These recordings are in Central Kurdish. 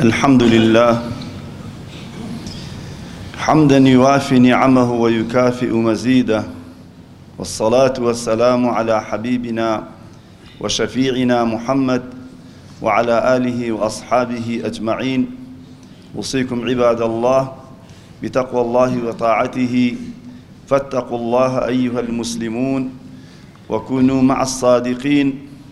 الحمد لله حمدا يوافي نعمه ويكافئ مزيده والصلاة والسلام على حبيبنا وشفيعنا محمد وعلى آله وأصحابه أجمعين أوصيكم عباد الله بتقوى الله وطاعته فاتقوا الله أيها المسلمون وكونوا مع الصادقين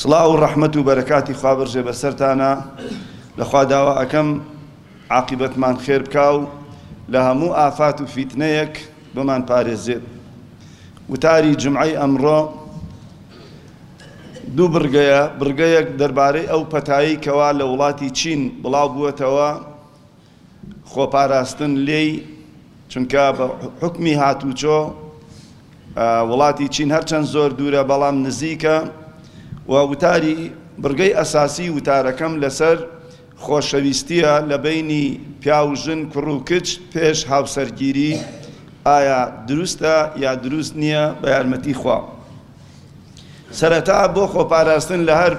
سڵاو و ڕەحمەت و بەرەکاتی خوا بڕژێ بە سەرتانا، لە خوا داوا ئەکەم عاقیبەتمان خێر بکا و لە هەموو ئافات و فیتنەیەک بمان پارێزێت. وتاری جومعەی ئەمڕۆ دوو بڕگەیە، بڕگەیەک دەربارەی ئەو پەتایەی کەوا لە وڵاتی چین بڵاو بووەتەوە، خۆپاراستن لێی، چونکە بە حوکمی هاتووچۆ وڵاتی چین هەرچەند زۆر دوورە بەڵام نزیکە و وتاری بڕگەی ئەساسی وتارەکەم لەسەر خۆشەویستییە لە بەینی پیاو و ژن، کوڕ و کچ پێش هاوسەرگیری ئایا دروستە یا دروست نییە بە یارمەتی خوا. سەرەتا بۆ خۆپاراستن لە هەر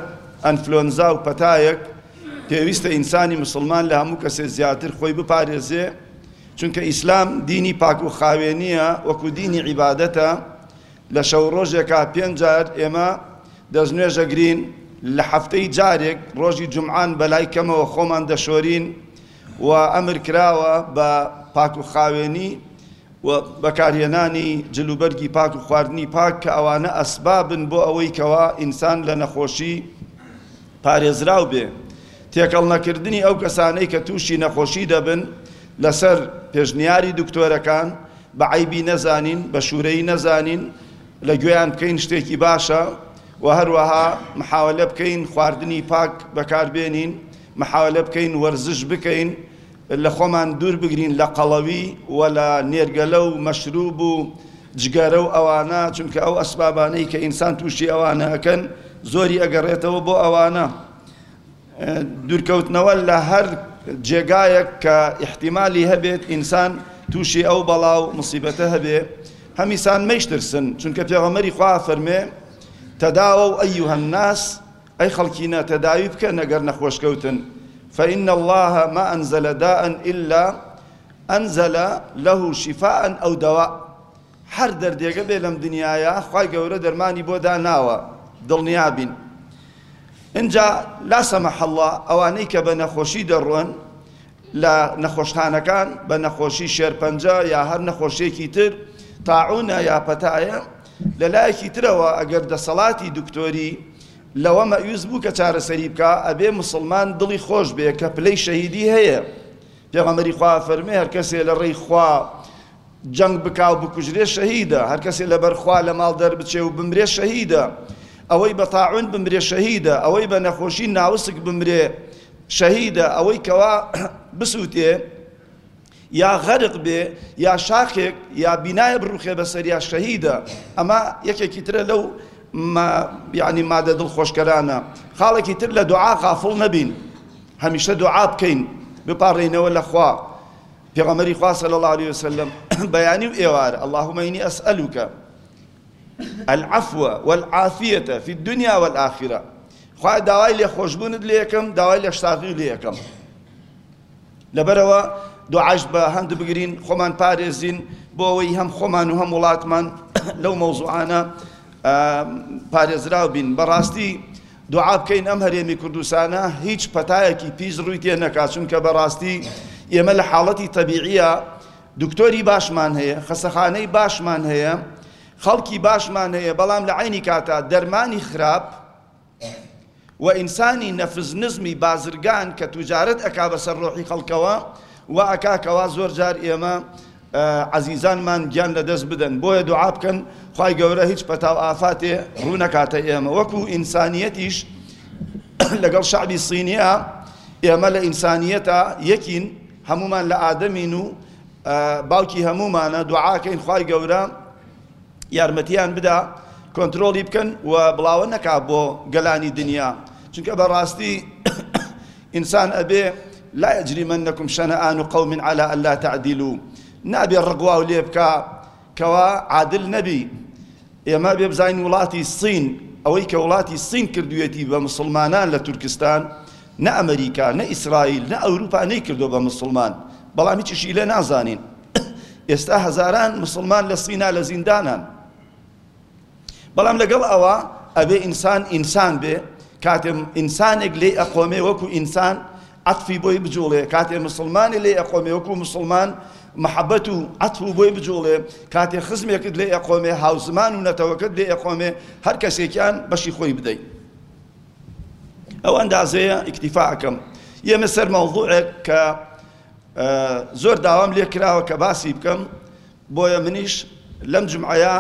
ئەنفلۆنزا و پەتایەک پێویستە ئینسانی مسوڵمان لە هەموو کەسێ زیاتر خۆی بپارێزێ چونکە ئیسلام دینی پاک و خاوێنیە وەکو دینی عیبادەتە لە شەو ڕۆژێکا پێنج جار ئێمە دەستنوێژەگرین لە هەفتەی جارێک ڕۆژی جمعان بەلای کەمەوە خۆمان دەشۆرین و ئەمر کراوە بە پاک و خاوێنی و بەکارهێنانی جلوبەرگی پاک و خواردنی پاک کە ئەوانە ئەسبابن بۆ ئەوەی کەوا ئینسان لە نەخۆشی پارێزراو بێ تێکەڵ نەکردنی ئەو کەسانەی کە تووشی نەخۆشی دەبن لەسەر پێشنیاری دکتۆرەکان بە عەیبی نەزانین بە شوورەیی نەزانین لە گوێیان بکەین شتێکی باشە و هەروەها محاولە بکەین خواردنی پاک بەکاربێنین محاولە بکەین وەرزش بکەین لە خۆمان دوور بگرین لە قەڵەوی و لە نێرگەلە و مەشروب و جگەرە و ئەوانە، چونکە ئەو ئەسبابانەی کە ئینسان تووشی ئەوانە ئەکەن زۆری ئەگەڕێتەوە بۆ ئەوانە. دوورکەوتنەوە لە هەر جێگایەک کە ئیحتیمالی هەبێت ئینسان تووشی ئەو بەڵا و موسیبەتە هەبێ، هەمیسان مەیشترسن، چونکە پێغەمبەری خوا ئەفەرموێ، تداووا ایها الناس ئەی خەڵکینە تەداوی بکەن ئەگەر نەخۆشکەوتن، فإن اللە ما أنزل داء إلا أنزل له شفاء أو دواء، هەر دەردێکە بێ لەم دنیایە خوای گەورە دەرمانی بۆ داناوە دڵنیابین، ئینجا لا سمح اللە ئەوانەی کە بە نەخۆشی دەڕۆن لە نەخۆشخانەکان بە نەخۆشی شێرپەنجە یا هەر نەخۆشیەکی تر تاعونە یا پەتایە، لە لایەکی ترەوە ئەگەر دەسەڵاتی دکتۆری لەوە مەیوس بوو کە چارەسەری بکا ئەبێ موسڵمان دڵی خۆش بێ کە پلەی شەهیدی هەیە پێغەمبەری خوا فەرموێ هەرکەسێ لە ڕێی خوا جەنگ بکا و بکوژرێ شەهیدە، هەر کەسێ لە بەر خوا لە ماڵ دەربچێ و بمرێ شەهیدە، ئەوەی بە تاعوون بمرێ شەهیدە، ئەوەی بە نەخۆشی ناوسک بمرێ شەهیدە، ئەوەی کەوا بسووتێ یا غەرق بێ یا شاخێک یا بینایە بڕووخێ بە سەریا شەهیدە، ئەمە یەکێکی ترە لەو یەعنی مادە دڵخۆشکەرانە. خاڵێکی تر لە دوعا غافڵ نەبین، هەمیشە دوعا بکەین بپاڕێینەوە لە خوا. پێغەمبەری خوا صلی اللە علیە وسلم بەیانی و ئێوارە اللهم انی اسئلک العفو والعافیة فی الدنیا والآخرە خوای داوای لێ خۆشبوونت لێ یەکەم داوای لە شتاقی لێ یەکەم لەبەرەوە دوعاش بە هەند بگرین خۆمان پارێزین بۆ ئەوەی هەم خۆمان و هەم وڵاتمان لەو مەوزوعانە پارێزراو بین بەڕاستی دوعا بکەین ئەم هەرێمی کوردستانە هیچ پەتایەکی پیس ڕووی تێ نەکات چونکە بەڕاستی ئێمە لە حاڵەتی تەبیعیە دکتۆری باشمان هەیە خەسەخانەی باشمان هەیە خەڵکی باشمان هەیە بەڵام لە عینی کاتا دەرمانی خراپ و ئینسانی نەفز نزمی بازرگان کە توجارت ئەکا بەسەر ڕۆحی خەڵکەوە و ئەکاکەوا زۆر جار ئێمە عەزیزانمان گیان لەدەست بدەن بۆیە دوعا بکەن خوای گەورە هیچ پەتا و ئافاتێ ڕوو نەکاتە ئێمە وەکو ئینسانیەتیش لەگەڵ شعبی صینیە ئێمە لە ئینسانیەتە یەکین هەمومان لە ئادەمین و باوکی هەمومانە دوعاکەین خوای گەورە یارمەتیان بدا کۆنترۆڵی بکەن و بڵاوە نەکا بۆ گەلانی دنیا چونکە بەڕاستی ئینسان ئەبێ لا یجریمەنەکم شەنەئان قوم علی الا تعدیلو نابێ ڕقواو لێ بکا کەوا عادل نەبی ئێمە بێ بزانین وڵاتی سین ئەوەی کە وڵاتی سین کردوێتی بە مسلمانان لە تورکستان نە ئەمریکا نە ئیسرائیل نە ئەوروپا نەی کردو بە مسلمان بەڵام هیچیشی لێ نازانین ئێستا هەزاران مسوڵمان لە سینا لە زیندانان بەڵام لەگەڵ ئەوە ئەبێ ئینسان ئینسان بێ کاتێ ئینسانێک لێ ئەقۆمێ وەکو ئینسان عەتفی بۆی بجوڵێ کاتێ مسلمانی لێ ئەقۆمێ وەکو مسلمان محەبەت و عەتف و بۆی بجوڵێ کاتێ خزمێکت لێ ئەقۆمێ هاوزمان و نەتەوەکەت لێ ئەقۆمێ هەر کەسێکیان بەشی خۆی بدەیت ئەو ئەندازەیە ئیکتیفاکەم یەمە سەر مەوضوعێک کە زۆر داوام لێ کراوە کە باسی بکەم بۆیە منیش لەم جمعەیە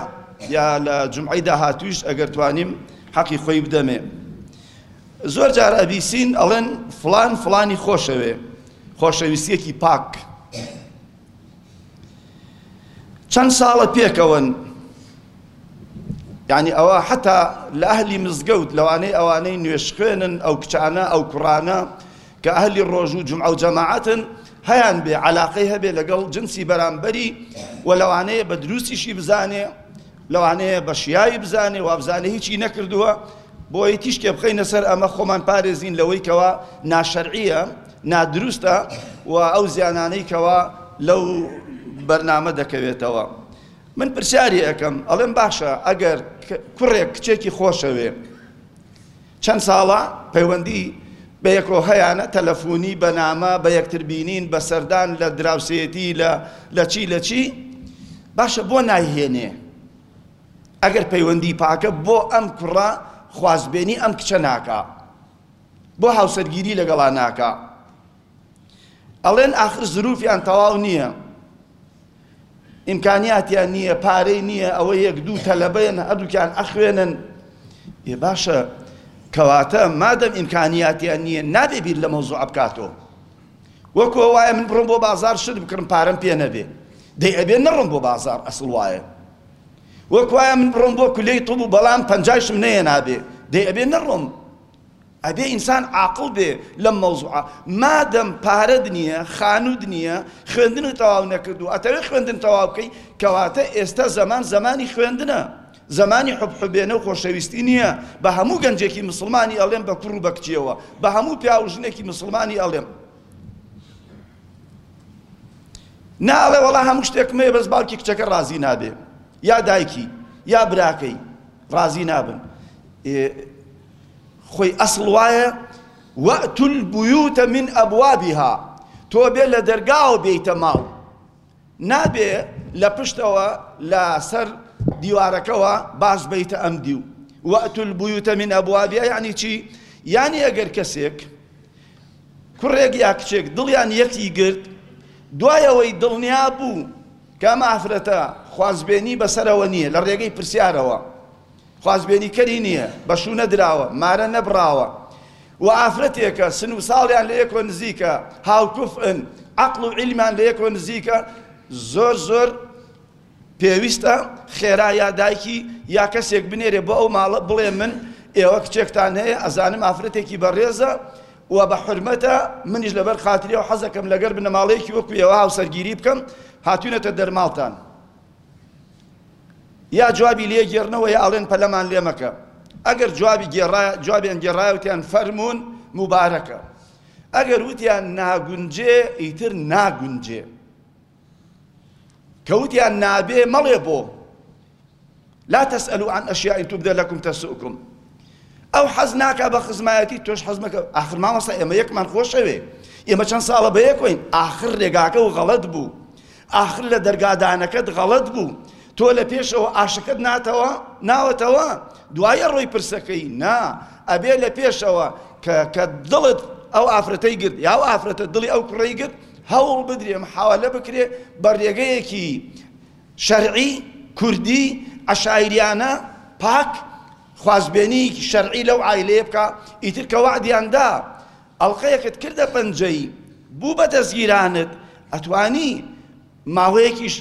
یا لە جمعەی داهاتویش ئەگەر توانیم حەقی خۆی بدەمێ زۆر جار ئەبیسین ئەڵێن فلان فلانی خۆشەوێ خۆشەویستیەکی پاک چەند ساڵە پێکەوەن یعنی ئەوە حتا لە ئەهلی مزگەوت لەوانەی ئەوانەی نوێشخێنن ئەو کچانە ئەو کوڕانە کە ئەهلی ڕۆژو جومعەو جەماعەتن هەیان بێ عەلاقەی هەبێ لەگەڵ جنسی بەرامبەری و لەوانەیە بە دروستیشی بزانێ لەوانەیە بە شیاوی بزانێ وابزانێ هیچی نەکردووە بۆی تیشکێ بخەینە سەر ئەمە خۆمان پارێزین لەوەی کەوا ناشەرعیە نادروستە و ئەو زیانانەی کەوا لەو بەرنامە دەکەوێتەوە من پرسیاری ئەەکەم ئەڵێم باشە ئەگەر کوڕێک کچێکی خۆشەوێ چەند ساڵە پەیوەندی بە یەکۆ هەیانە، تەلەفونی، بە نامە، بە یەکتر بینین، بە سەردان، لە دراوسێتی، لە لە چی لە چی. باشە بۆ نایهێنێ؟ ئەگەر پەیوەندی پاکە بۆ ئەم کوڕە خوازبێنی ئەم کچە ناکا؟ بۆ هاوسەرگیری لەگەڵا ناکا؟ ئەڵێن ئاخر زروفیان تەواو نییە ئیمکانیاتیان نییە پارەی نییە ئەوە یەک دوو تەلەبەیەن هەردووکیان ئەخوێنن ێ باشە کەواتە مادەم ئیمکانیاتیان نییە نابێ بیر لە مەوزوع بکاتەوە وەکو وایە من بڕم بۆ بازار شت بکڕم پارەم پێ نەبێ دەی ئەبێ نەڕم بۆ بازار ئەسڵ وایە وەکوایە من بڕم بۆ کولەی طب و بەڵام پەنجایشم نەیە نابێ دەی ئەبێ نەڕم ئەبێ ئینسان عاقڵ بێ لەم مەوزوعە. مادەم پارەت نییە، خانووت نییە، خوێندنت تەواو نەکردووە، ئەتەوێ خوێندن تەواو بکەی، کەواتە ئێستا زەمان زەمانی خوێندنە، زەمانی حوبحوبێنە و خۆشەویستی نییە، بە هەموو گەنجێکی مسوڵمانی ئەڵێم بە کوڕ و بە کچییەوە، بە هەموو پیاو و ژنێکی مسوڵمانی ئەڵێم. نا ئەڵێ وەڵا هەموو شتێکم هەیە بەس باوکی کچەکە ڕازی نابێ یا دایکی یا براکەی ڕازی نابن. خۆی ئەسڵ وایە واتو البیوت من ابوابها تۆ بێ لە دەرگاوە بێیتە ماڵ نابێ لە پشتەوە لە سەر دیوارەکەەوە باش بیتە ئەم دیو واتو البیوت من ابوابها یعنی چی یعنی ئەگەر کەسێک کوڕێک یا کچێک دڵیان یەکی گرت دوایەوەی دڵنیا بوو کە ئەم ئافرەتە خوازبێنی بەسەرەوە نییە لە ڕێگەی پرسیارەوە خوازبێنی کەری نییە، بە شوو نەدراوە، مارە نەبڕاوە و ئافرەتێکە، سن و ساڵیان لە یەکەوە نزیکە، هاوکوفئن، عەقڵ و عیلمیان لە یەکەوە نزیکە، زۆر زۆر پێویستە خێرا یا دایکی یا کەسێک بنێرێ بۆ ئەو ماڵە بڵێ من ئێوە کچێکتان هەیە ئەزانم ئافرەتێکی بەڕێزە و بە حورمەتە منیش لەبەر خاتری و حەزەکەم لەگەر بنەماڵەیەکی وەکو ئێوە هاوسەرگیری بکەم هاتوینەتە دەرماڵتان یا جوابی لێ گێرنەوە یا ئەڵێن پەلەمان لێ مەکە ئەگەر جوابی گێڕایە جوابیان گێڕایە وتیان فەرموون موبارەکە ئەگەر وتیان ناگونجێ ئیتر ناگونجێ کە وتیان نابێ مەڵێ بۆ لا تسألوا عن أشياء تبدى لكم تسؤكم ئەو حەز ناکا بە خزمایەتی تۆش حەزمەکە ئاخر مامەسا ئێمە یەکمان خۆشەوێ ئێمە چەند ساڵە بە یەکۆین ئاخر ڕێگاکە و غەڵەت بوو ئاخر لە دەرگادانەکەت غەڵەت بوو تۆ لە پێشەوە ئاشەکەت ناتەوە ناوەتەوە دوای ئەڕۆی پرسەکەی نا ئەبێ لە پێشەوە کە کە دڵت ئەو ئافرەتەی گرت یا و ئافرەتە دڵی ئەو کوڕی گرت هەوڵ بدرێ محاوەلە بکرێ بە ڕێگەیەکی شەرعی کوردی عەشایریانە پاک خوازبێنیکی شەرعی لەو عایلەیە بکە ئیتر کە وەعدیاندا ئەڵقەیەکت کردە پەنجەی بوو بە دەزگیرانت ئەتوانی ماوەیەکیش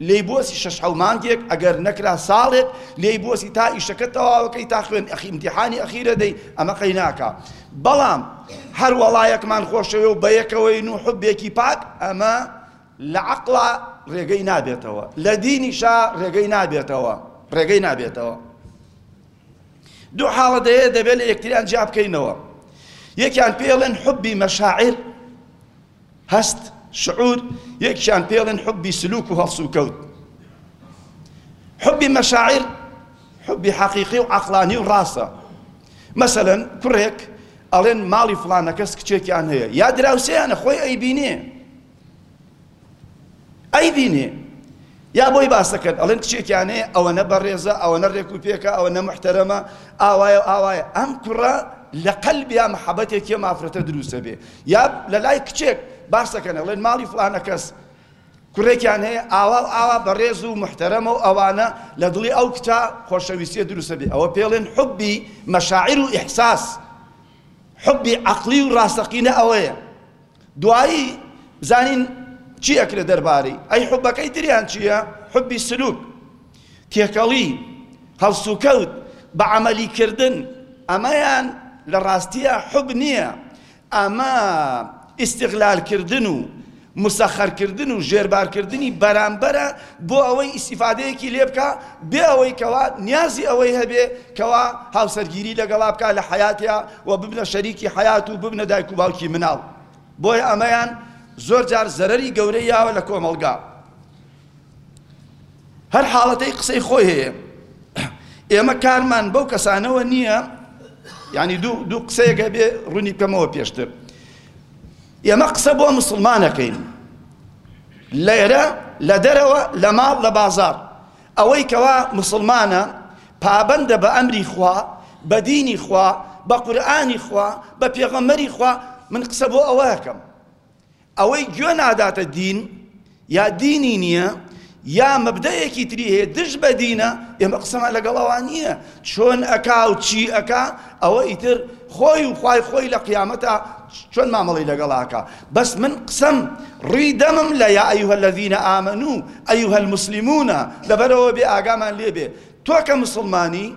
لێی بۆسی شەش حەو مانگێک ئەگەر نەکرا ساڵێک لێی بۆسی تا ئیشەکە تەواوەکەی تا خوێن ئەخی امتحانی ئەخیرە دەی ئەمە قەی ناکا بەڵام هەر وەڵایەکمان خۆشەوێ و بەیەکەوەین و حبێکی پاک ئەمە لە عقڵا ڕێگەی نابێتەوە لە دینیشا ڕێگەی نابێتەوە ڕێگەی نابێتەوە دوو حاڵەت هەیە دەبێت لە یەکتریان جیا بکەینەوە یەکیان پێڵێن حبی مەشاعر هەست شعور یەکیان پێڵێن حبی سلوک و هەڵسوکەوت حبی مەشاعر حبی حەقیقی و عقلانی و ڕاستە مەسەلەن کوڕێک ئەڵێن ماڵی فلانە کەس کچێکیان هەیە یا دراوسێیانە خۆی ئەیبینێ ئەیبینێ یا بۆی باسەکەن ئەڵێن کچێکیان هەیە ئەوەنە بەڕێزە ئەوەنە ڕێک و پێکە ئەوەنە محتەرەمە ئاوایە و ئاوایە ئەم کوڕە لە قەلبیا محەبەتێک یە مافرەتە دروستە بێ یا لە لای کچێک باسەکەن ئەڵێن ماڵی فلانە کەس کوڕێکیان هەیە ئاوا و ئاوا بەڕێز و محتەرەمە و ئەوانە لە دڵی ئەو کچە خۆشەویستیە دروستە بێ ئەوە پێڵێن حبی مەشاعر و ئیحساس حبی عقلی و ڕاستەقینە ئەوەیە دوایی بزانین چی ئەکرێ دەربارەی ئەی حبەکەی تریان چییە حبی سلوک تێکەڵی هەڵسوکەوت بە عملی کردن ئەمەیان لە ڕاستیە حب نییە ئەمە ئیسیغلالکردن و مسەخەرکردن و ژێربارکردنی بەرامبەرە بۆ ئەوەی ئیسیفادەیەکی لێ بکە بێ ئەوەی کەوا نیازی ئەوەی هەبێ کەوا هاوسەرگیری لەگەڵا بکە لە حیاتیا و ببنە شەریکی حەیات و ببنە دایک و باوکی مناڵ، بۆیە ئەمەیان زۆر جار زەرەری گەورەی یاوە لە کۆمەڵگا. هەر حاڵەتەی قسەی خۆی هەیە. ئێمە کارمان بەو کەسانەوە نییە، یانی دوو دوو قسەیەک هەبێ ڕوونی بکەمەوە پێشتر. ئێمە قسە بۆ موسڵمانەکەین. لێرە لە دەرەوە لە ماڵ لە بازاڕ ئەوەی کەوا موسڵمانە پابەندە بە ئەمری خوا بە دینی خوا بە قورئانی خوا بە پێغەمبەری خوا من قسە بۆ ئەوە ئەکەم ئەوەی گوێ ناداتە دین یا دینی نییە یا مەبدەیەکی تری هەیە دژ بە دینە ئێمە قسەمان لەگەڵ ئەوان نییە چۆن ئەکا و چی ئەکا ئەوە ئیتر خۆی و خوای خۆی لە قیامەتا چۆن مامەڵەی لەگەڵا ئەکا بەس من قسەم ڕوی دەمم لە یا ئەیوهە الذینە ئامەنو ئەیوهە المسلمونە لەبەرەوە بێ ئاگامان لێ بێ تۆ کە مسڵمانی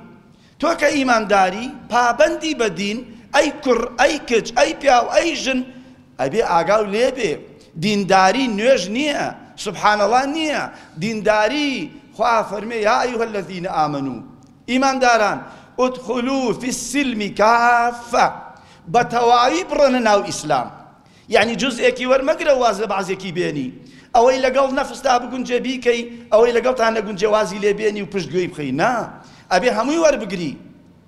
تۆ کە ئیمانداری پابەندی بە دین ئەی کوڕ ئەی کچ ئەی پیاو ئەی ژن ئەبێ ئاگاو لێ بێ دینداری نوێژ نیە سبحان اللە نیە دینداری خوا فەرمێ یا ایها الذین آمنو ئیمانداران ادخلو فی السلم کافە بە تەواوی بڕۆنە ناو ئیسلام یعنی جزئێکی وەرمەگرە واز لە بەعزێکی بێنی ئەوەی لەگەڵ نەفستا بگونجێ بیکەی ئەوەی لەگەڵ تا نەگونجێ وازی لێ بێنی و پشت گوێی بخەی نا ئەبێ هەمووی وەربگری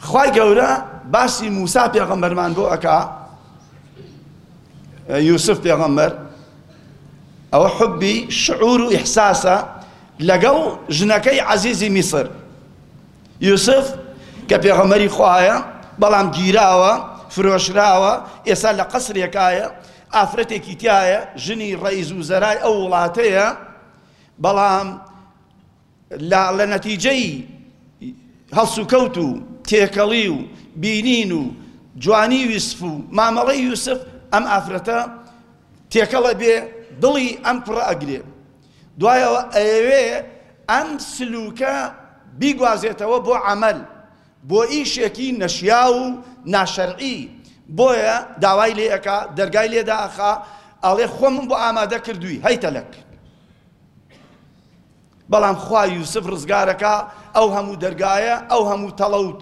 خوای گەورە باسی موسا پێغەمبەرمان بۆ ئەکا یوسف پێغەمبەر ئەوە حبی شعور و ئیحساسە لەگەڵ ژنەکەی عەزیزی میسر یوسف کە پێغەمەری خوایە بەڵام گیراوە فرۆشراوە ئێستا لە قەسرێکایە ئافرەتێکی تایە ژنی ڕیز و زەرای ئەو وڵاتەیە بەڵام لە لە نەتیجەی هەڵسوکەوت و تێکەڵی و بینین و جوانی یوسف و مامەڵەی یوسف ئەم ئافرەتە تێکەڵە بێ دڵی ئەم کوڕە ئەگرێ دوایەوە ئەیەوێ ئەم سلوکە بیگوازێتەوە بۆ عمل بۆ ئیشێکی نەشیا و ناشەرعی بۆیە داوای لێ ئەکا دەرگای لێدا ئەخا ئەڵێ خۆمم بۆ ئامادە کردووی هەیتەلەک بەڵام خوا یوسف ڕزگارەکا ئەو هەموو دەرگایە ئەو هەموو تەڵەوت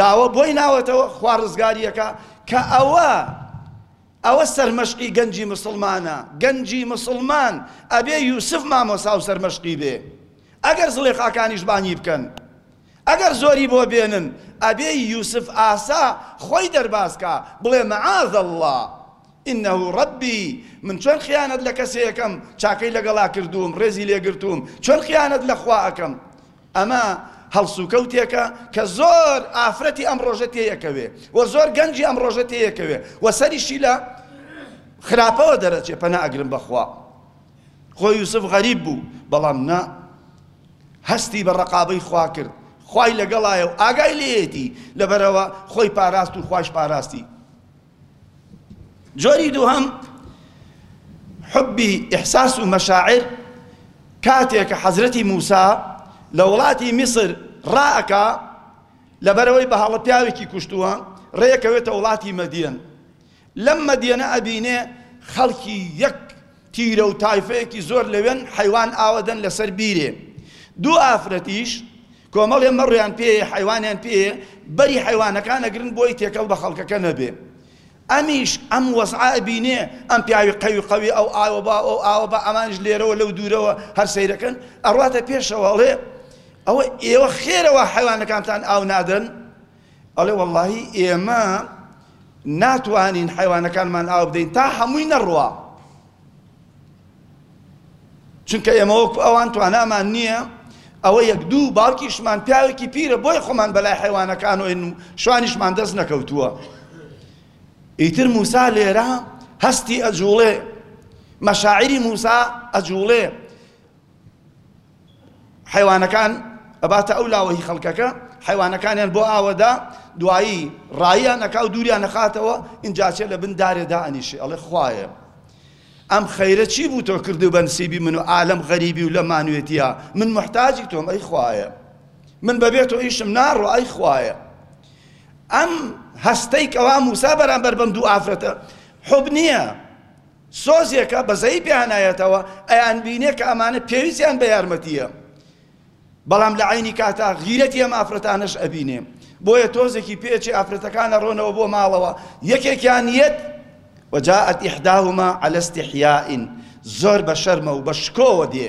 داوە بۆی ناوەتەوە خوا ڕزگاریەکە کە ئەوە ئەوە سەرمەشقی گەنجی مسلمانە گەنجی مسلمان ئەبێ یوسف مامۆسا و سەرمەشقی بێ ئەگەر زڵێخاکانیش بانی بکەن ئەگەر زۆری بۆ بێنن ئەبێ یوسف ئاسا خۆی دەرباز کا بڵێ معاذ اللە انه ربی من چۆن خیانەت لە کەسێ ئەکەم چاکەی لەگەڵا کردووم ڕێزی لێ گرتووم چۆن خیانەت لە خوا ئەکەم ئەمە هەڵسوکەوتێکە کە زۆر ئافرەتی ئەم ڕۆژە تێیەکەوێ و زۆر گەنجی ئەم ڕۆژە تێیەکەوێ و سەریشی لە خراپەوە دەرەچێ پەنا ئەگرم بەخوا خۆ یوسف غەریب بوو، بەڵام نا، هەستی بە ڕەقابەی خوا کرد، خوای لەگەڵایە و ئاگای لێیەتی، لەبەرئەوە خۆی پاراست و خوایش پاراستی. جۆری دووهەم، حوبی ئیحساس و مەشاعر، کاتێ کە حەزرەتی موسا لە وڵاتی میسر ڕا ئەکا، لەبەرئەوەی بە هەڵە پیاوێکی کوشتووە، ڕێ ئەکەوێتە وڵاتی مەدیەن، لەم مەدێنە ئەبینێ خەڵکی یەک تیرە و تایفەیەکی زۆر لەوێن حەیوان ئاوەدەن لەسەر بیرێ دوو ئافرەتیش کۆمەڵێ مەڕیان پێیە حەیوانیان پێیە بەری حەیوانەکان ئەگرن بۆی تێکەڵ بە خەڵکەکە نەبێ ئەمیش ئەم وەزعە ئەبینێ ئەم پیاوی قەوی قەوی ئەو ئاوە با ئەو ئاوە بە ئەمانش لێرەوە لەو دوورەوە هەر سەیرەکەن ئەڕاتە پێشەوە ئەڵێ ئەوە ئێوە خێرەوە حەیوانەکانتان ئاو نادەن ئەڵێ وەڵڵاهی ئێمە ناتوانین حەیوانەکانمان ئاو بدەین تا هەمووی نەڕوا چونکە ئێمە وەکو ئەوان توانامان نییە ئەوە یەک دوو باوکیشمان پیاوێکی پیرە بۆی خۆمان بەلای حیوانەکان و شوانیشمان دەست نەکەوتووە ئیتر موسا لێرە هەستی ئەجوڵێ مەشاعری موسا ئەجوڵێ حەیوانەکان ئەباتە ئەو لاوە هی خەڵکەکە حەیوانەکانیان بۆ ئاوەدا دوایی ڕاییان نەکا و دووریان نەخاتەوە ئینجاچێ لە بن دارێدا ئەنیشێ ئەڵێ خوایە ئەم خەیرە چی بوو تۆ کردو بە نسیبی من و عالم غەریبی و لە مانوێتیە من محتاجی تۆم ئەی خوایە من بەبێت و ئیشم ناڕۆ ئەی خوایە ئەم هەستەی کەوا موسا بەرامبەر بەم دوو ئافرەتە حب نییە سۆزێکە بەزەیی پێیانایەتەوە ئەیانبینێ کە ئەمانە پێویستیان بە یارمەتییە بەڵام لە عینی کاتا غیرەتی ئەم ئافرەتانەش ئەبینێ بۆیە تۆزێکی پێچێ ئافرەتەکان ئەڕۆنەوە بۆ ماڵەوە یەکێکیان یەت وجاءت إحداهما على استحياء زۆر بە شەرمە و بە شکۆوە دێ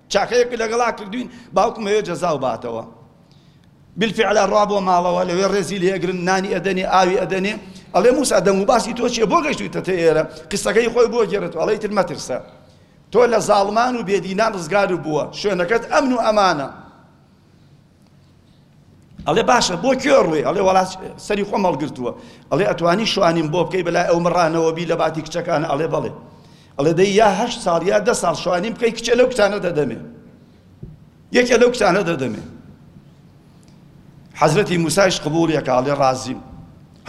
چاکەیەک لەگەڵا کردوین باوکم ئەوێ جەزاو باتەوە بالفعل ئەڕوا بۆ ماڵەوە لەوێ ڕێزی لێ ئەگرن نانی ئەدەنێ ئاوی ئەدەنێ ئەڵێ موسا دەنگ و باسی تۆ چیە بۆ گەشتویتەتە ئێرە قسەکەی خۆی بۆ گێرێت ئەڵێ ئیتر مەترسە تۆ لە زاڵمان و بێدینان ڕزگار بووە شوێنەکەت ئەمن و ئەمانە ئەڵێ باشە بۆ کوێ ڕووی ئەڵێ وڵات سەری خۆم هەڵگرتووە ئەڵێ ئەتوانی شوانیم بۆ بکەی بەلای ئەو مڕانەوە بی لە باتی کچەکان ئەڵێ بەڵێ ئەڵێ دەی یا هەشت ساڵ یا دە ساڵ شوانیم بکەی کچە لەو کچانە دەدەمێ یەکێ لەو کچانە دەدەمێ حەزرەتی موسایش قبولێکە ئەڵێ ڕازیم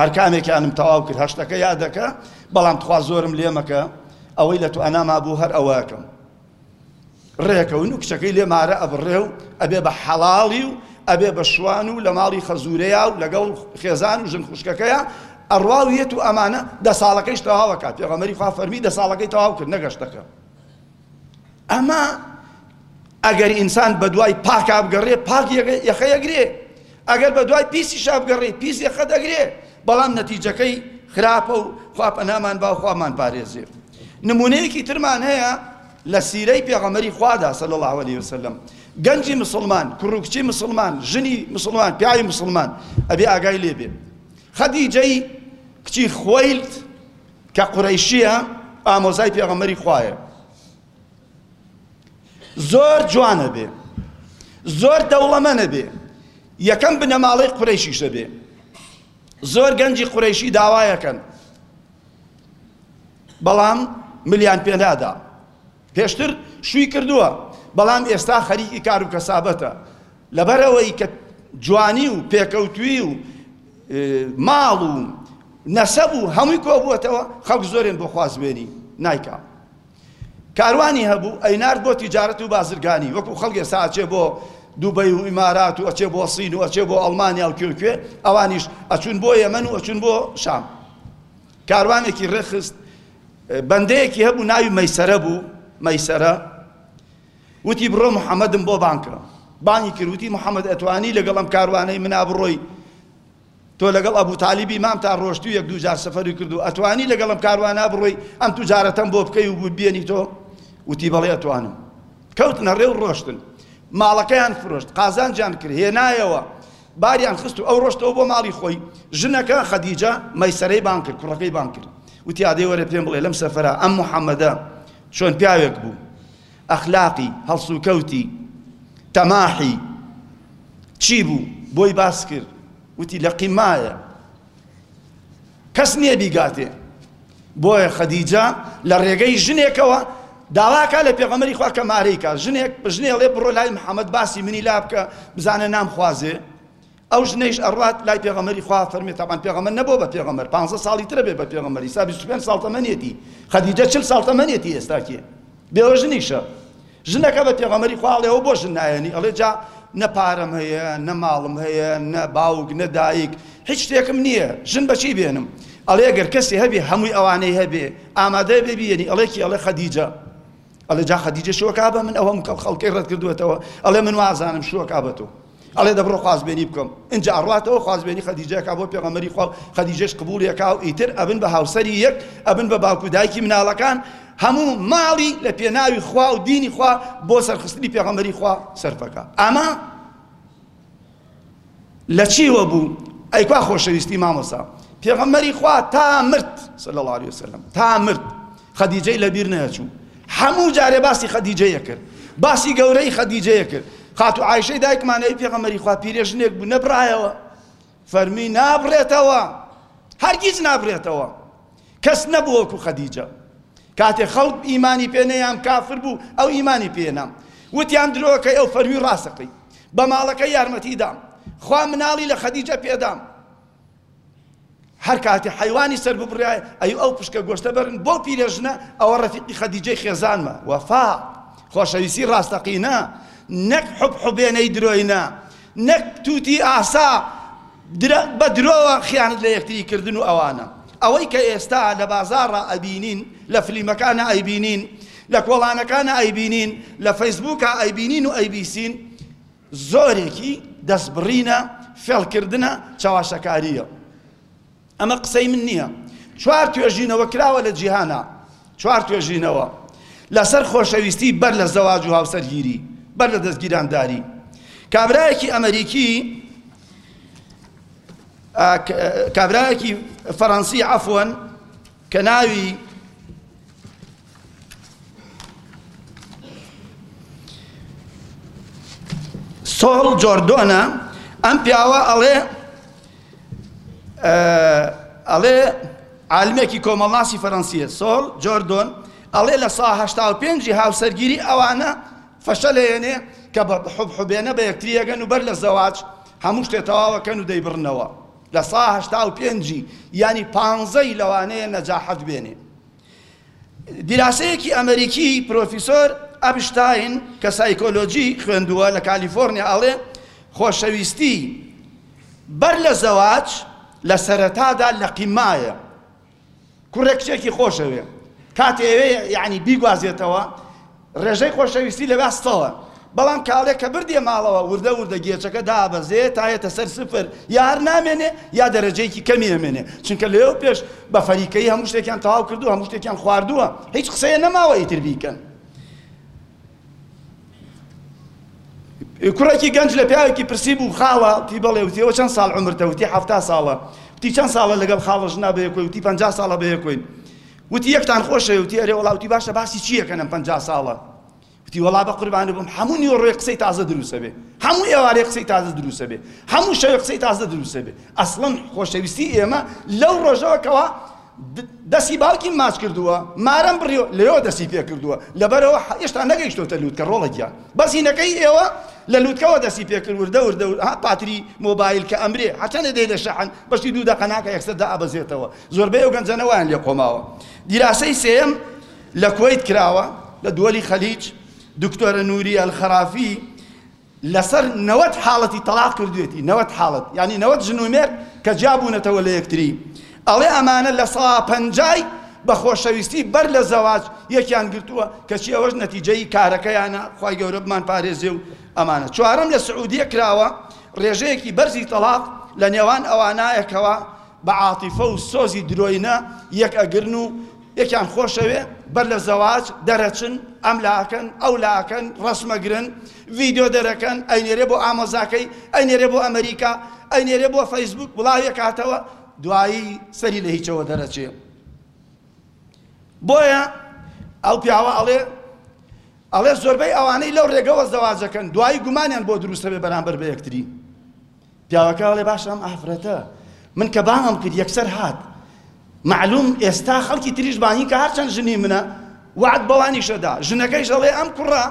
هەر کامێکیانم تەواو کرد هەشتەکە یادەکە بەڵام تخوا زۆرم لێمەکە ئەوەی لە تو ئەناما بوو هەر ئەوەکەم ڕێکەون و کچەکەی لێ مارە ئەبڕێ و ئەبێ بە حەڵاڵی و ئەبێ بە شوان و لە ماڵی خەزورەیە و لەگەڵ خێزان و ژن خوشکەکەیە ئەڕواویەت و ئەمانە دە ساڵەکەیش تەواوەکات پێغەمەری خوا فەرمی دە ساڵەکەی تەواو کرد نەگەشتەکە ئەمە ئەگەر ئینسان بە دوای پاکا بگەڕێ پاک یەخەیەگرێ ئەگەر بەدوای پیسیشا بگەڕێی پیس یەخەت ئەگرێ بەڵام نەتیجەکەی خراپە و خوا پەنامان با و خوا مانپارێزێ نمونەیەکی ترمان هەیە لە سیرەی پێغەمەری خوادا صلی الله علیه وسلم گەنجی مسلمان کوڕ و کچی مسلمان ژنی مسلمان پیاوی مسلمان ئەبێ ئاگای لێ بێ خەدیجەی کچی خوەیلت کە قورەیشیە ئامۆزای پێغەمەری خوایە زۆر جوانە بێ زۆر دەوڵەمەنە بێ یەکەم بنەماڵەی قورەیشیشە بێ زۆر گەنجی قورەیشی داوایەکەن بەڵام ملیان پێنادا پێشتر شووی کردووە بەڵام ئێستا خەریکی کار و کەسابەتە لەبەرەوەی کە جوانی و پێکەوتوی و ماڵ و نەسەب و هەمووی کۆبووەتەوە خەڵک زۆرێن بۆ خوازبێنی نایکا کاروانی هەبوو ئەینارد بۆ تیجارەت و بازرگانی وەکو خەڵک ئێستا ئەچێ بۆ دوبەی و ئیمارات و ئەچێ بۆ سین و ئەچێ بۆ ئەڵمانیا و کوێ کوێ ئەوانیش ئەچون بۆ یەمەن و ئەچون بۆ شام کاروانێکی ڕێخست بەندەیەکی هەبوو ناوی مەیسەرە بوو مەیسەرە وتی بڕۆ محەممەدم بۆ بانکە بانی کروتی محەممەد ئەتوانی لەگەڵم کاروانەی منا بڕۆی تۆ لەگەڵ ئەبو تالیبی مامتان ڕۆشتو یەک دوو جار سەفەری کردو ئەتوانی لەگەڵ ئەم کاروانا بڕۆی ئەم توجارەتەم بۆ بکەی و بیێنیتۆ وتی بەڵێ ئەتوانم کەوتنە ڕێ و ڕۆشتن ماڵەکەیان فرۆشت قازانجیان کرد هێنایەوە باریان خست و ئەو ڕۆشتەوە بۆ ماڵی خۆی ژنەکە خەدیجە مەیسەرەی بان کرد کوڕەکەی بان کرد وتی ئادەی وەرە پێم بڵێ لەم سەفەرە ئەم محەممەدە چۆن پیاوێک بوو ئەخلاقی، هەڵسوکەوتی، تەماحی چی بوو؟ بۆی باس کرد، وتی، لە قیمایە کەس نییە بیگاتێ. بۆیە خەدیجە لە ڕێگەی ژنێکەوە داواکا لە پێغەمبەری خوا کە مارەی کا، ژنێک بە ژنێ ئەڵێ بڕۆ لای محەمەد باسی منی لا بکە بزانە نامخوازێ، ئەو ژنەیش ئەڕوات لای پێغەمبەری خوا فەرموێ تەبعەن پێغەمبەر نەبۆ بە پێغەمبەر پانزە ساڵی ترە بێ بە پێغەمبەر ئیسا بیست و پێنج ساڵ تەمەنێتی خەدیجە چل ساڵ تەمەنێتی ئێستا کێ بێوە ژنیشە ژنەکە بە پێغەمبەری خوا ئەڵێ ئەو بۆ ژن نایەنی ئەڵێ جا نە پارەم هەیە نە ماڵم هەیە نە باوک نە دایک هیچ شتێکم نییە ژن بەچی بێنم ئەڵێ گەر کەسی هەبێ هەمووی ئەوانەی هەبێ ئامادە بێ بیێنی ئەڵێ کی ئەڵێ خەدیجە ئەڵێ جا خەدیجە شوەکا بە من ئەوەم کەڵ خەڵکەی ڕەت کردوێتەوە ئەڵێ من وازانم شوەکا بە تۆ ئەڵێ دەبڕۆ خوازبێنی بکەم ئینجا ئەڕاتەوە خوازبێنی خەدیجەکە بۆ پێغەمەری خوا و خەدیجەش قبوڵیەکە و ئیتر ئەبن بە هاوسەری یەک ئەبن بە باوکو دایکی مناڵەکان هەموو ماڵی لە پێناوی خوا و دینی خوا بۆ سەرخستنی پێغەمەری خوا سەرفەکە ئەمە لە چیوە بوو ئەیکوا خۆشەویستی مامۆسا پێغەمەری خوا تا مرد صلی الله عليه وسلم تا مرد خەدیجەی لەبیر نەیەچوو هەموو جارێ باسی خەدیجەیە کرد باسی گەورەی خەدیجەیە کرد خاتو عایشەی دایکمانەی پێغەمەری خوا پیرێژنێک بوو نەبرایەوە فەرمی نابرێتەوە هەرگیز نابرێتەوە کەس نەبوو وەکو خەدیجە کاتێ خەڵک ئیمانی پێ نەیام کافر بوو ئەو ئیمانی پێنام وتیان درۆکەی ئەو فەرمی ڕاستەکەی بە ماڵەکە یارمەتی دام خوا مناڵی لە خەدیجە پێدام هەر کاتێ حەیوانی سەر ببڕایە ئەی ئەو پشکە گۆشتە بەرن بۆ پیرەژنە ئەوە ڕەفیقی خەدیجەی خێزانمە وەفا خۆشەویستی ڕاستەقینە نەک حب حبێنەی درۆینە نەک توتی ئاسا بە درۆوە خیانت لە یەکتری کردن و ئەوانە ئەوەی کە ئێستا لە بازارڕا ئەبینین لە فلیمەکانە ئەیبینین لە کۆڵانەکانە ئەیبینین لە فەیسبووکە ئەیبینین و ئەیبیسین زۆرێکی دەستبڕینە، فێڵکردنە، چەواشەکارییە. ئەمە قسەی من نییە. چوار توێژینەوە کراوە لە جیهانا، چوار توێژینەوە لەسەر خۆشەویستی بەر لە زەواج و هاوسەرگیری، بەر لە دەستگیرانداری. کابرایەکی ئەمەریکی، کابرایەکی فەرەنسی عەفوەن کە ناوی، سۆڵ جۆردۆنە ئەم پیاوە ئەڵێ ئەڵێ عالمێکی کۆمەڵناسی فەرەنسیە سۆڵ جۆردۆن ئەڵێ لە سا هەشتا و پێنجی هاوسەرگیری ئەوانە فەشە لێنێ کە بە حب حبێنە بە یەکتریەگەن و بەر لە زەواج هەموو شتێ تەواوەکەن و دەیبڕنەوە لە سا هەشتا و پێنجی ینی پانزەی لەوانەیە نەجاحەت بێنێ دیراسەیەکی ئەمەریکی پرۆفیسۆر ئەپشتاین کە سایکۆلۆجی خوێندووە لە کالیفۆرنیا ئەڵێ خۆشەویستی بەر لە زەواج لە سەرەتادا لە قیمایە کوڕێک کچێکی خۆشەوێ کاتێ ئەوێ یعنی بیگوازێتەوە ڕێژەی خۆشەویستی لە ئاستەوە، بەڵام کاڵێک کە بردیە ماڵەوە وردە وردە گێچەکە دابەزێ تا یەتە سەر سفر یا هەر نامێنێ یا دەرەجەیەکی کەمی ئەمێنێ چونکە لەوێو پێش بە فەریکەیی هەموو شتێکیان تەواو کردووە هەموو شتێکیان خواردووە هیچ قسەیە نەماوە ئیتر بیکەن کوڕێکی گەنج لە پیاوێکی پرسی بوو خاڵە تی بەڵێ وتیەوە چەند ساڵ عمرتە وتی حەفتا ساڵە وتی چەند ساڵە لەگەڵ خاڵە ژنا بەیەکۆی وتی پەنجا ساڵە بەیەکۆین وتی یەکتان خۆشەوێ وتی ئەرێ وەڵا وتی باشە باسی چی یەکەن ئەم پەنجا ساڵە وتی وەڵا بە قوربانە بم هەموو نیوەڕۆی قسەی تازە دروسە بێ هەموو ئێوارەی قسەی تازە دروسە بێ هەموو شەوێ قسەی تازە دروسە بێ ئەسڵەن خۆشەویستی ئێمە لەو ڕۆژەوە کەوا دەسی باوکی ماچ کردووە مارم بڕیۆ لەوە دەسی پێ کردووە لەبەرەوە هێشتا نەگەیشتۆتە لووتکە ڕۆڵە گیان بەسینەکەی ئێوە لە لووتکەوە دەسی پێ کرد وردە وردە پاتری مۆبایل کە ئەمرێ هەچەندە دێ لە شەحن بەشی دوو دەقەناکە یەکسەر دابەزێتەوە زۆربەی ئەو گەنجانە وایان لێ قۆماوە. دیراسەی سێیەم لە کوەیت کراوە، لە دوەلی خەلیج، دکتۆرە نوریە الخرافی لەسەر نەوەد حاڵەتی تەڵاق کردوێتی، نەوەد حاڵەت یانی نەوەد ژن و مێرد کە جیا بوونەتەوە لە یەکتری، ئەڵێ ئەمانە لە سەدا پەنجای بە خۆشەویستی بەر لە زەواج یەکیان گرتووە، کەچی ئەوەش نەتیجەی کارەکەیانە، خوای گەورە بمان پارێزێ و ئەمانە. چوارەم لە سعودیە کراوە، ڕێژەیەکی بەرزی تەڵاق لە نێوان ئەوانایە کەوا، بە عاتیفە و سۆزی درۆینە یەک ئەگرن و یەکیان خۆشەوێ بەر لە زەواج دەرەچن ئەم لا ئەکەن ئەو لا ئەکەن ڕەسم ئەگرن ڤیدیۆ دەرەکەن ئەینێرێ بۆ ئامۆزاکەی ئەینێرێ بۆ ئەمریکا ئەینێرێ بۆ فەیسبوک بڵاوی ئەکاتەوە دوایی سەری لە هیچەوە دەرەچێ بۆیە ئەو پیاوە ئەڵێ ئەڵێ زۆربەی ئەوانەی لەو ڕێگەوە زەواجەکەن دوایی گومانیان بۆ دروستەبێ بەرامبەر بە یەکتری پیاوەکە ئەڵێ باشە ئەم ئافرەتە من کە بانگم کرد یەکسەر هات معلوم ئێستا خەڵکی تریش بانگی کە هەرچەند ژنی منە وعد بەوانیشەدا ژنەکەیش ئەڵێ ئەم کوڕە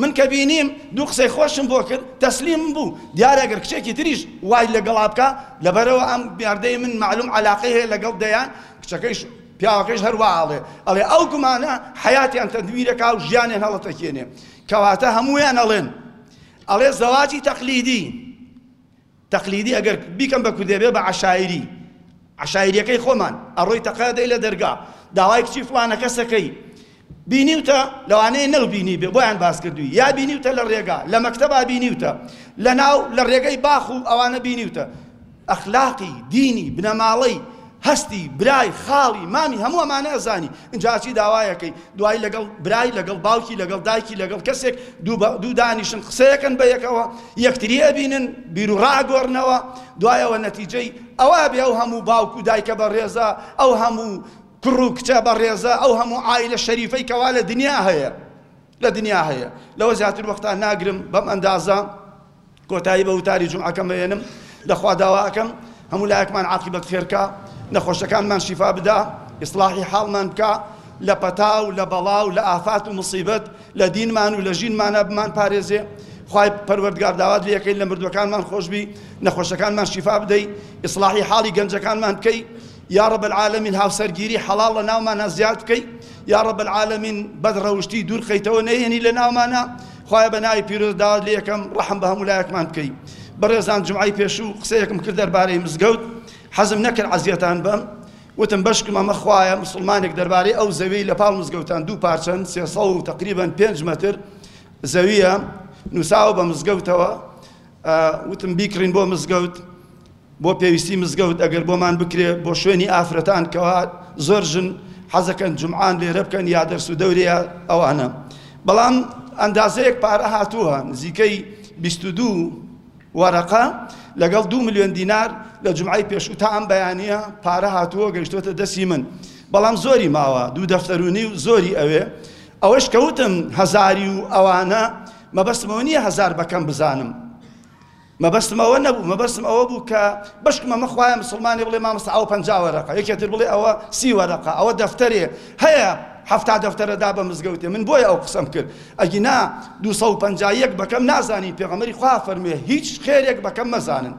من کە بینیم دوو قسەی خۆشم بۆ کرد تەسلیم بوو دیارەگەر کچێکی تریش وای لەگەڵا بکە لەبەرەوە ئەم بیاردەی من معلوم علاقەی هەیە لەگەڵ دەیان کچەکەیش پیاوەکەش هەروە ئاڵێ ئەڵێ ئەو گومانە حیاتیان تەدویرەکە و ژیانیان هەڵەتەکێنێ کەواتە هەمویان ئەڵێن ئەڵێ زەواجی تەقلیدی تەقلیدی ئەگەر بیکەم بە کوردێ بێ بە عەشایری عەشایریەکەی خۆمان ئەڕۆی تەقە دەی لە دەرگا داوای کچی فلانە کەسەکەی بینیوتە لەوانەیە نەو بینی بێ بۆیان باس کردووی یا بینیوتە لە ڕێگا لە مەکتەبا بینیوتە لە ناو لە ڕێگەی باخ و ئەوانە بینیوتە ئەخلاقی، دینی، بنەماڵەی، هەستی، برای، خاڵی، مامی هەموو ئەمانە ئەزانی ئینجا چی داوای ئەکەی دوایی لەگەڵ برای لەگەڵ باوکی لەگەڵ دایکی لەگەڵ کەسێک دوو بە دوو دانیشن قسەیەکەن بە یەکەوە یەکتری ئەبینن بیرو ڕا ئەگۆڕنەوە دوایەوە نەتیجەی ئەوە ئەبێ ئەو هەموو باوک و دایکە بەڕێزە ئەو هەموو کوڕ و کچە بەڕێزە ئەو هەموو عایلە شەریفەی کەوا لە دنیا هەیە لە دنیا هەیە لەوە زیاتر وەختان ناگرم بەم ئەندازە کۆتایی بە وتاری جومعەکەم ئەهێنم، لەخوا داوا ئەکەم هەموو لایەکمان عاقیبەت خێر کا، نەخۆشەکانمان شیفا بدا، ئیسڵاحی حاڵمان بکا، لە پەتا و لە بەڵا و لە ئافات و موسیبەت، لە دینمان و لە ژینمانا بمانپارێزێ. خوای پەروەردگار داوات لێ ئەکەین لە مردووەکانمان خۆش بی، نەخۆشەکانمان شیفا بدەی، ئیسڵاحی حاڵی گەنجەکانمان بکەی. یا رب العالمین هاوسەرگیری حەڵاڵ لە ناومانا زیاد بکەی یا رب العالمین بەد ڕەوشتی دوور خەیتەوە نەیەنی لە ناومانا خوایە بە ناوی پیرۆز داوات لە یەکەم ڕەحم بە هەموو لایەکمان بکەی بەڕێزان جمعی پێشوو قسەیەکم کرد دەربارەی مزگەوت حەزم نەکرد عەزیەتان بەم وتم بەشکم ئەمە خوایە مسلمانێک دەربارەی ئەو زەوی لە پاڵ مزگەوتان دوو پارچەن سێسە و تقریبان پێنج مەتر زەویە نووساوە بە مزگەوتەوە وتم بیکڕین بۆ مزگەوت بۆ پێویستی مزگەوت ئەگەر بۆمان بکرێ بۆ شوێنی ئافرەتان کەوا زۆر ژن حەزەکەن جومعان لێرە بکەن یا دەرس و دەورێ ئەوانە بەڵام ئەندازەیەک پارە هاتووە نزیکەی بیست و دوو وەرەقە لەگەڵ دوو ملیۆن دینار لە جمعی پێشوو تا ئەم بەیانە پارە هاتووە گەیشتوتە دەسی من بەڵام زۆری ماوە دوو دەفتەرونی و زۆری ئەوێ ئەوەش کەوتم هەزاری و ئەوانە مەبەستمەوە نییە هەزار بەکەم بزانم مەبەستم ئەوە نەبوو مەبەستم ئەوە بوو کە بەشکم ئەمە خوایە مسڵمانێ بڵێ مامۆستا ئەوە پەنجا وەرەقە یەکێ تر بڵێ ئەوە سی وەرەقە ئەوە دەفتەرێ هەیە حەفتا دەفتەرە دا بە مزگەوتێ من بۆیە ئەو قسەم کرد ئەگینا دوو سەد و پەنجا یەک بە کەم نازانین پێغەمبەری خوا فەرموویە هیچ خێرێک بە کەم مەزانن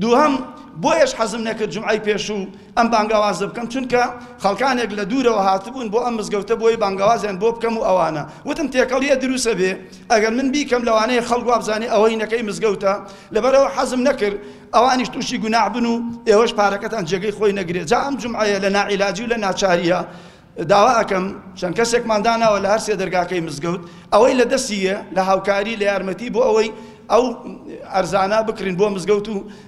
دووهەم بۆیەش حەزم نەکرد جمعی پێشوو ئەم بانگاوازە بکەم چونکە خەڵکانێک لە دوورەوە هاتبوون بۆ ئەم مزگەوتە بۆی بانگاوازیان بۆ بکەم و ئەوانە وتم تێکەڵیە دروسە بێ ئەگەر من بیکەم لەوانەیە خەڵک وابزانێ ئەوە هینەکەی مزگەوتە لەبەرەوە حەزم نەکرد ئەوانیش تووشی گوناح بن و ئێوەش پارەکەتان جێگەی خۆی نەگرێت جا ئەم جمعەیە لە ناعیلاجی و لە ناچاریە داوا ئەکەم چەند کەسێکمان داناوە لە هەر سێ دەرگاکەی مزگەوت ئەوەی لە دەستیە لە هاوکاری لە یارمەتی بۆ ئەوەی ئەو ئەرزانە بکرین بۆ مزگەوت و